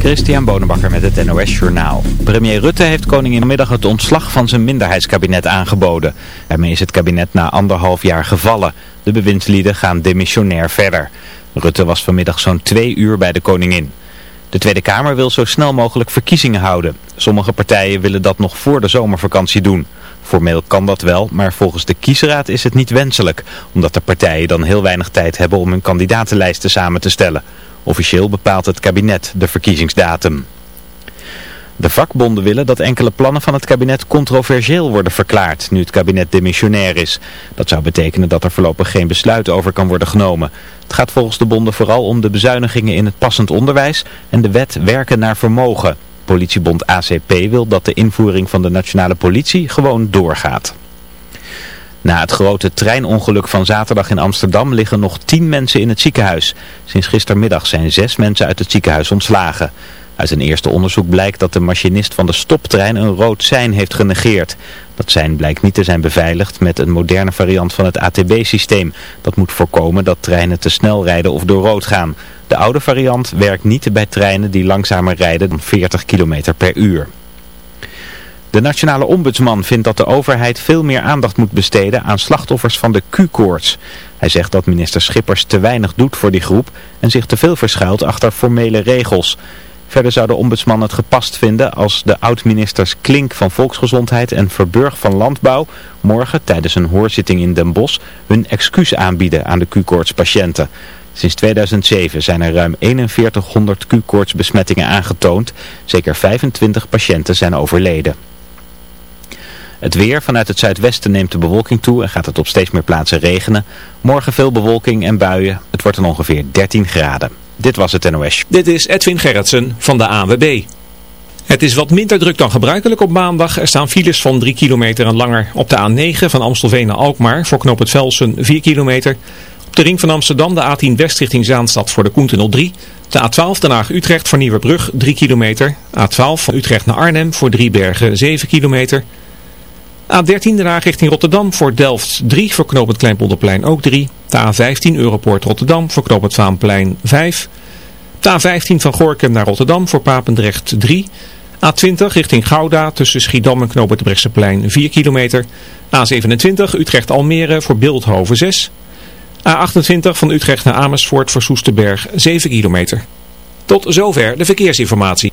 Christian Bonenbakker met het NOS Journaal. Premier Rutte heeft koninginmiddag het ontslag van zijn minderheidskabinet aangeboden. Daarmee is het kabinet na anderhalf jaar gevallen. De bewindslieden gaan demissionair verder. Rutte was vanmiddag zo'n twee uur bij de koningin. De Tweede Kamer wil zo snel mogelijk verkiezingen houden. Sommige partijen willen dat nog voor de zomervakantie doen. Formeel kan dat wel, maar volgens de kiesraad is het niet wenselijk, omdat de partijen dan heel weinig tijd hebben om hun kandidatenlijsten samen te stellen. Officieel bepaalt het kabinet de verkiezingsdatum. De vakbonden willen dat enkele plannen van het kabinet controversieel worden verklaard, nu het kabinet demissionair is. Dat zou betekenen dat er voorlopig geen besluit over kan worden genomen. Het gaat volgens de bonden vooral om de bezuinigingen in het passend onderwijs en de wet werken naar vermogen. Politiebond ACP wil dat de invoering van de nationale politie gewoon doorgaat. Na het grote treinongeluk van zaterdag in Amsterdam liggen nog tien mensen in het ziekenhuis. Sinds gistermiddag zijn zes mensen uit het ziekenhuis ontslagen. Uit een eerste onderzoek blijkt dat de machinist van de stoptrein een rood sein heeft genegeerd. Dat sein blijkt niet te zijn beveiligd met een moderne variant van het ATB-systeem. Dat moet voorkomen dat treinen te snel rijden of door rood gaan. De oude variant werkt niet bij treinen die langzamer rijden dan 40 km per uur. De nationale ombudsman vindt dat de overheid veel meer aandacht moet besteden aan slachtoffers van de Q-koorts. Hij zegt dat minister Schippers te weinig doet voor die groep en zich te veel verschuilt achter formele regels. Verder zou de ombudsman het gepast vinden als de oud-ministers Klink van Volksgezondheid en Verburg van Landbouw morgen tijdens een hoorzitting in Den Bosch hun excuus aanbieden aan de Q-koorts patiënten. Sinds 2007 zijn er ruim 4100 Q-koorts besmettingen aangetoond. Zeker 25 patiënten zijn overleden. Het weer vanuit het zuidwesten neemt de bewolking toe en gaat het op steeds meer plaatsen regenen. Morgen veel bewolking en buien. Het wordt dan ongeveer 13 graden. Dit was het NOS. Dit is Edwin Gerritsen van de ANWB. Het is wat minder druk dan gebruikelijk op maandag. Er staan files van 3 kilometer en langer op de A9 van Amstelveen naar Alkmaar voor knoop het Velsen 4 kilometer. Op de ring van Amsterdam de A10 West richting Zaanstad voor de Koentunnel 3. De A12 Den Haag-Utrecht voor Nieuwebrug 3 kilometer. A12 van Utrecht naar Arnhem voor Driebergen 7 kilometer. A13 Den richting Rotterdam voor Delft 3 voor knooppunt Kleinpolderplein ook 3. De A15 Europoort Rotterdam voor knooppunt Vaanplein 5. De A15 van Gorkum naar Rotterdam voor Papendrecht 3. A20 richting Gouda tussen Schiedam en knooppunt Brechtseplein 4 kilometer. A27 Utrecht-Almere voor Beeldhoven 6. A28 van Utrecht naar Amersfoort voor Soesterberg 7 kilometer. Tot zover de verkeersinformatie.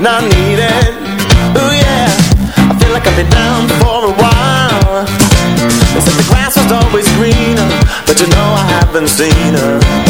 And I need it. Ooh yeah, I feel like I've been down for a while. They said the grass was always greener, but you know I haven't seen her.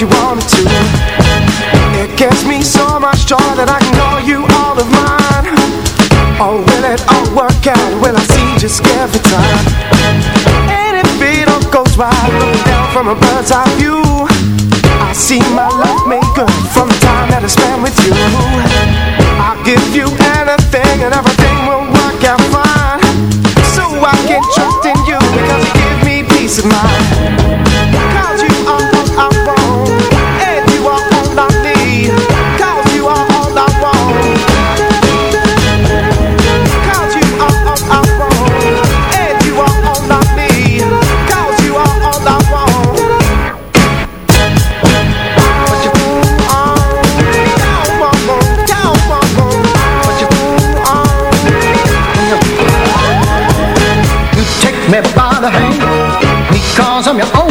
you want me to It gives me so much joy that I can call you all of mine Oh, will it all work out? Will I see just every time? And if it all goes right, look down from a bird's eye view I see my love make good from the time that I spend with you I'll give you anything and everything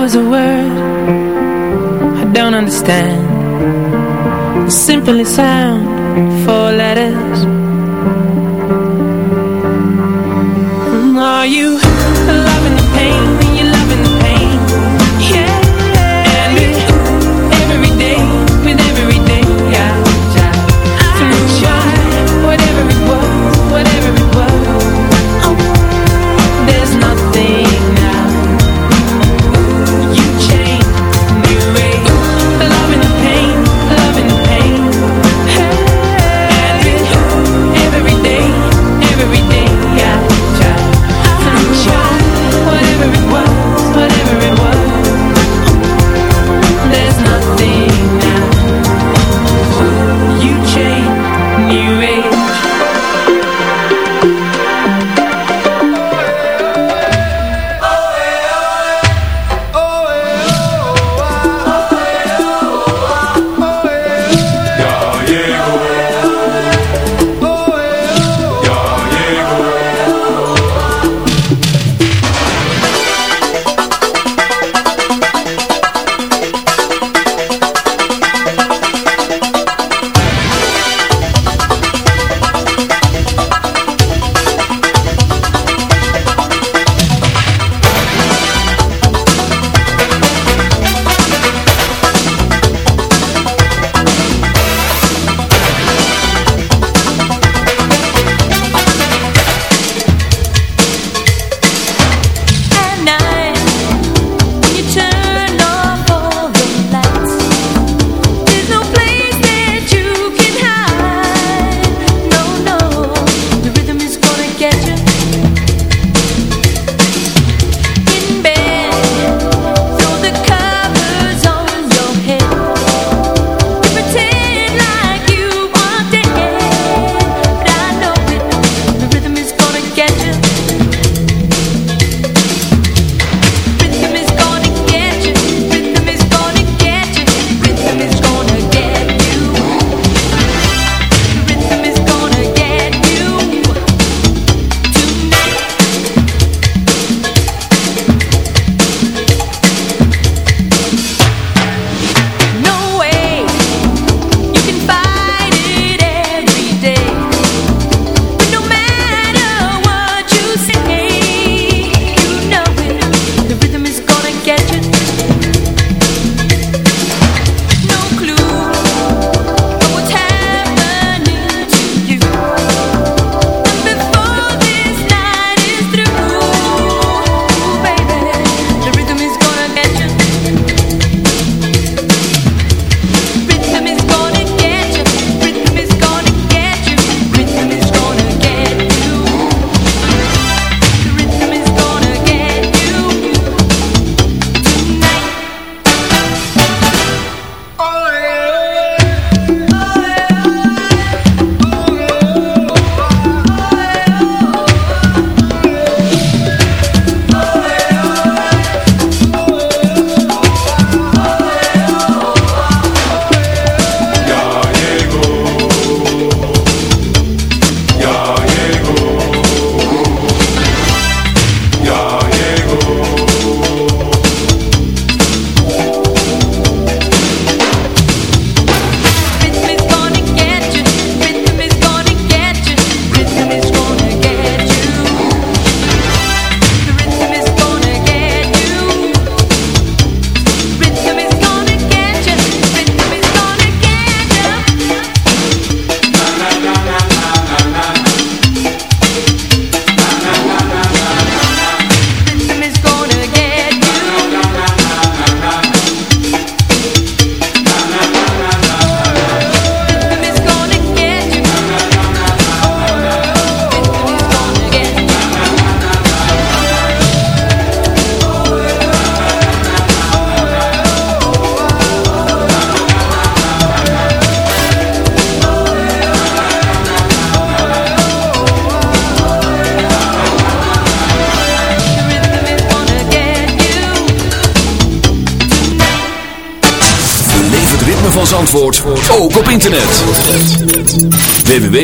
was a word I don't understand. Simply sound four letters.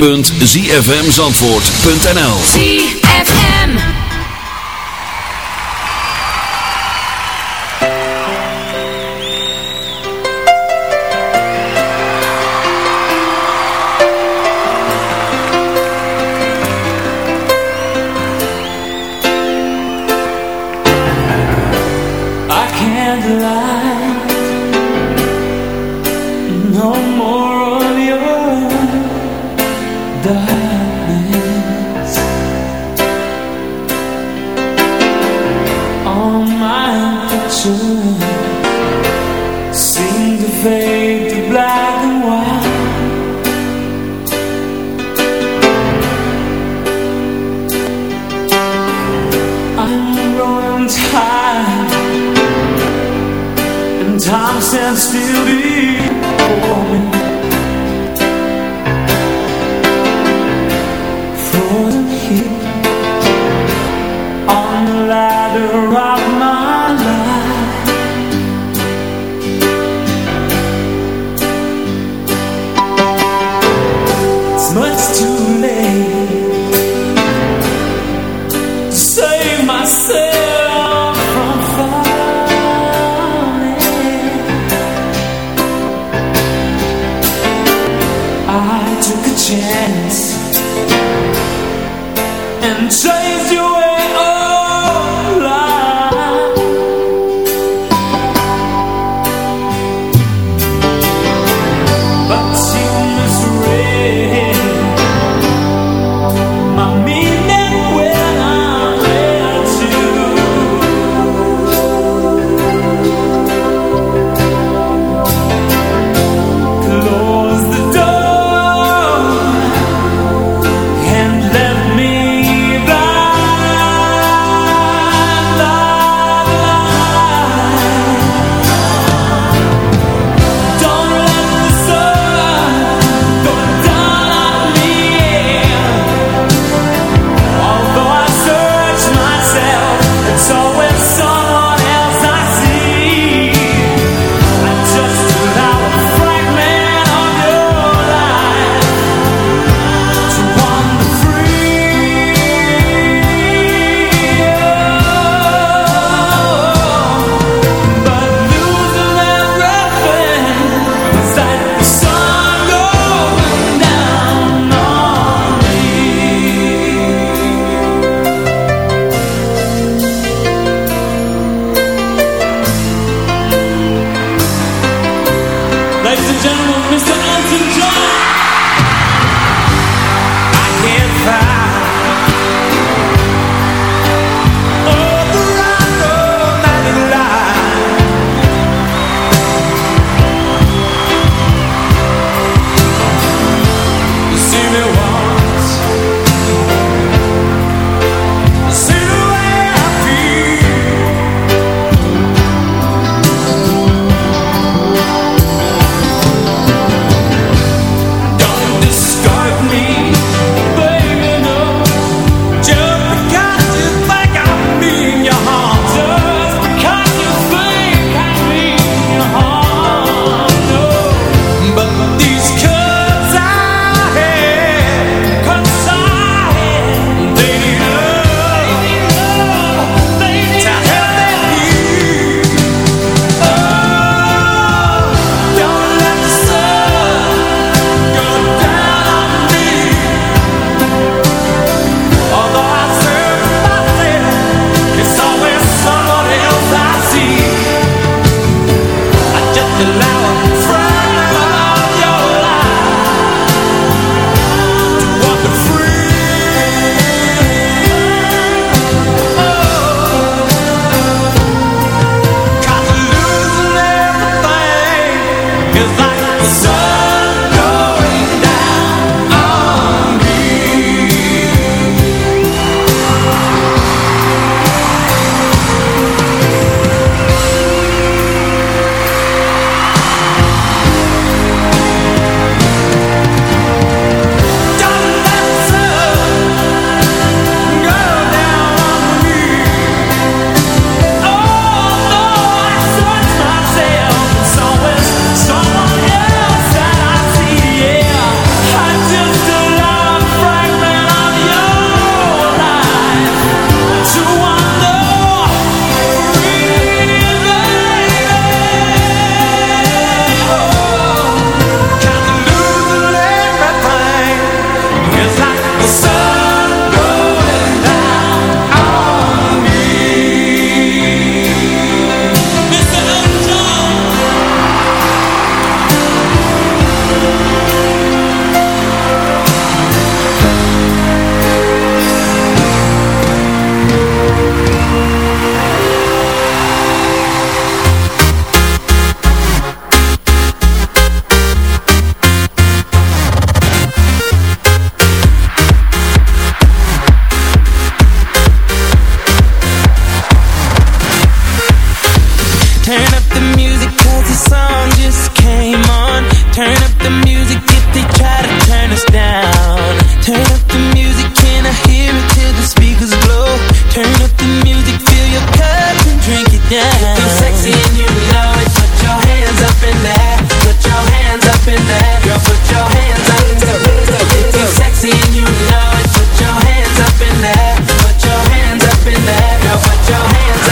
www.zfmzandvoort.nl still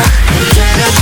Yeah.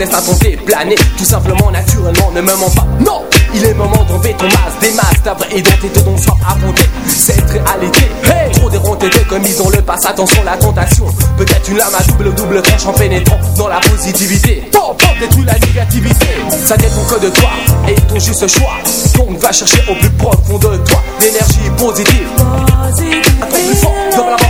positives, laisse-toi tenter, planer, tout simplement, naturellement, ne me mens pas. Non, il est moment d'enlever ton masque, des masques, ta vraie identité dont soif affronter cette réalité. Hey, trop déronté, comme ils ont le passe, attention la tentation. Peut-être une lame à double double tranche en pénétrant dans la positivité. Pom, pom, détruis la négativité. Ça dépend que de toi et ton juste choix. Donc va chercher au plus profond de toi l'énergie positive. Ton plus fort, comme la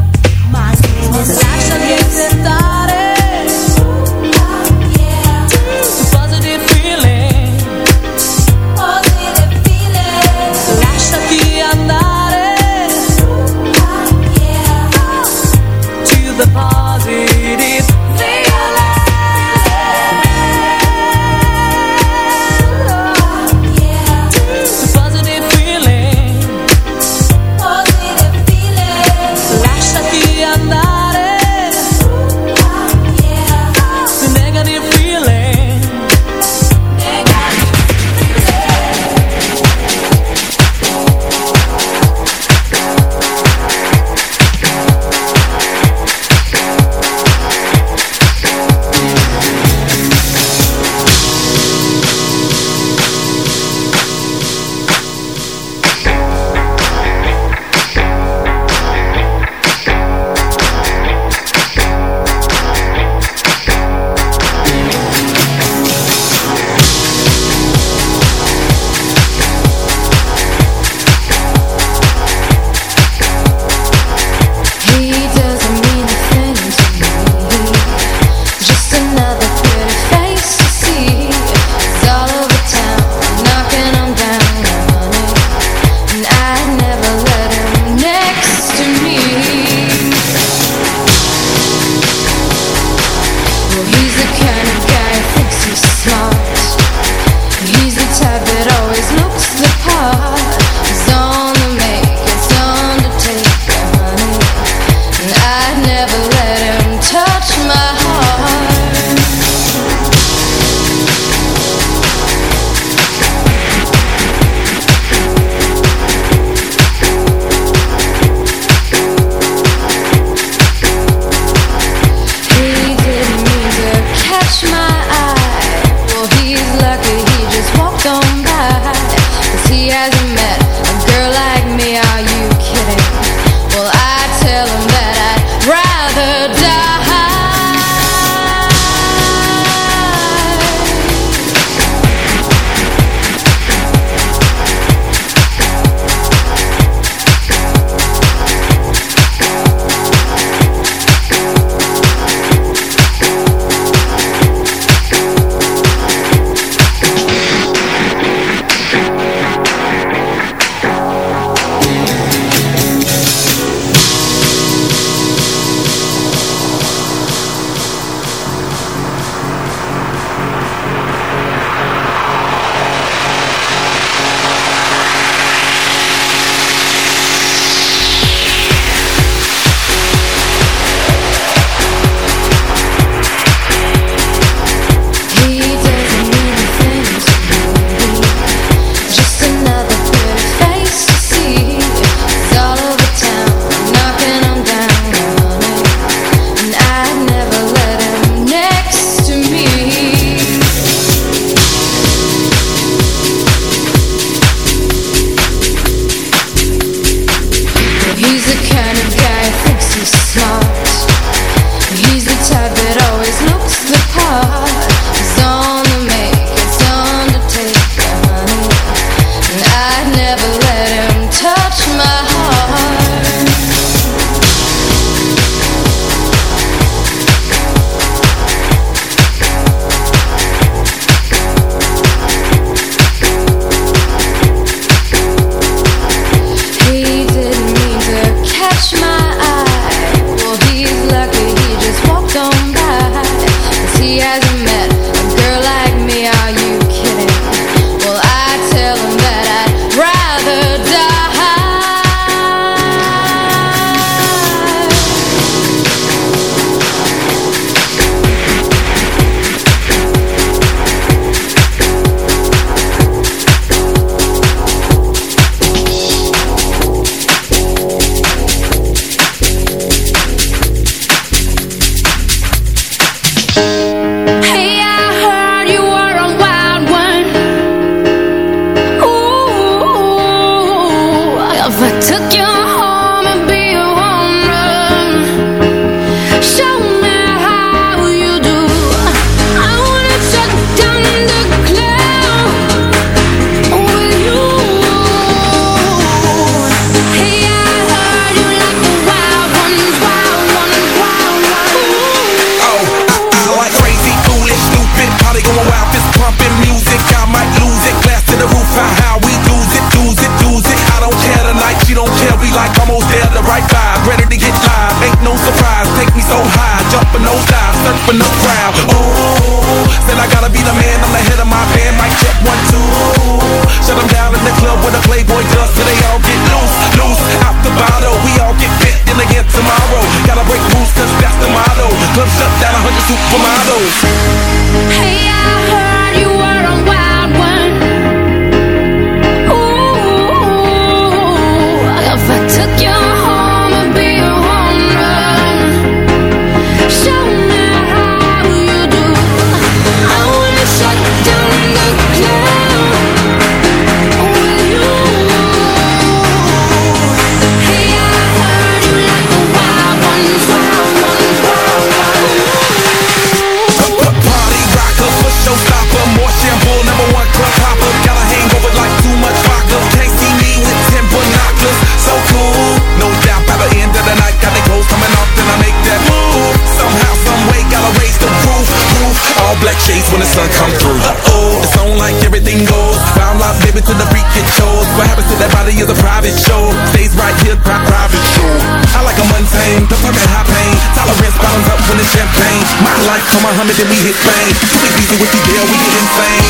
100 and we hit fame. You ain't beating with these bell, we get insane.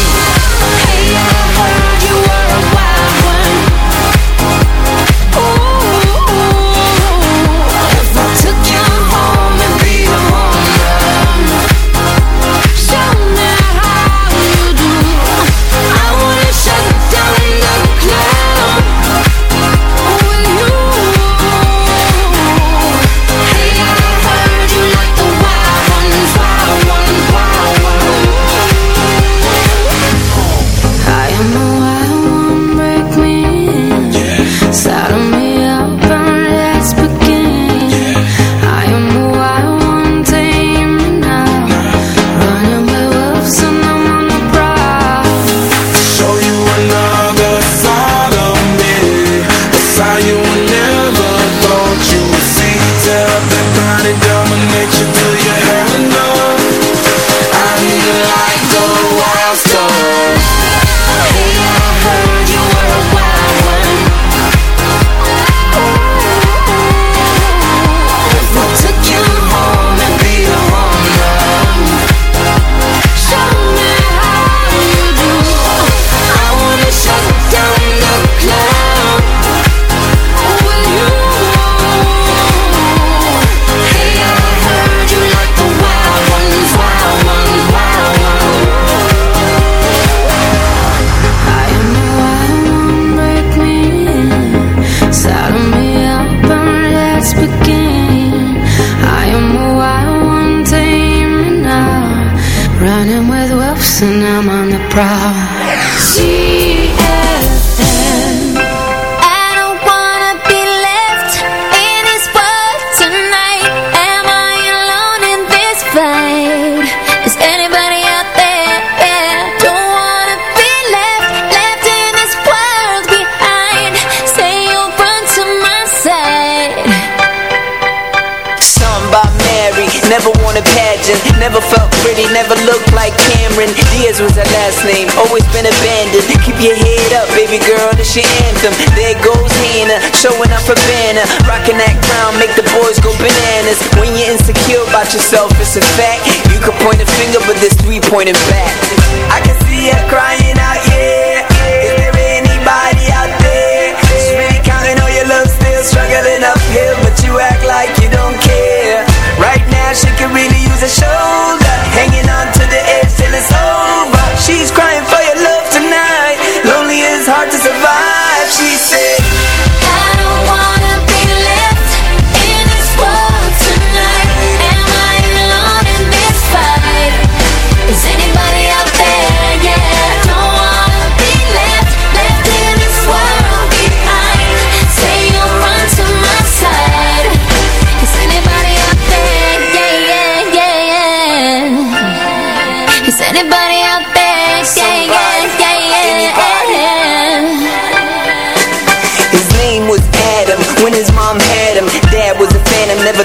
yourself, it's a fact. You can point a finger, but there's three pointing back. I can see you crying.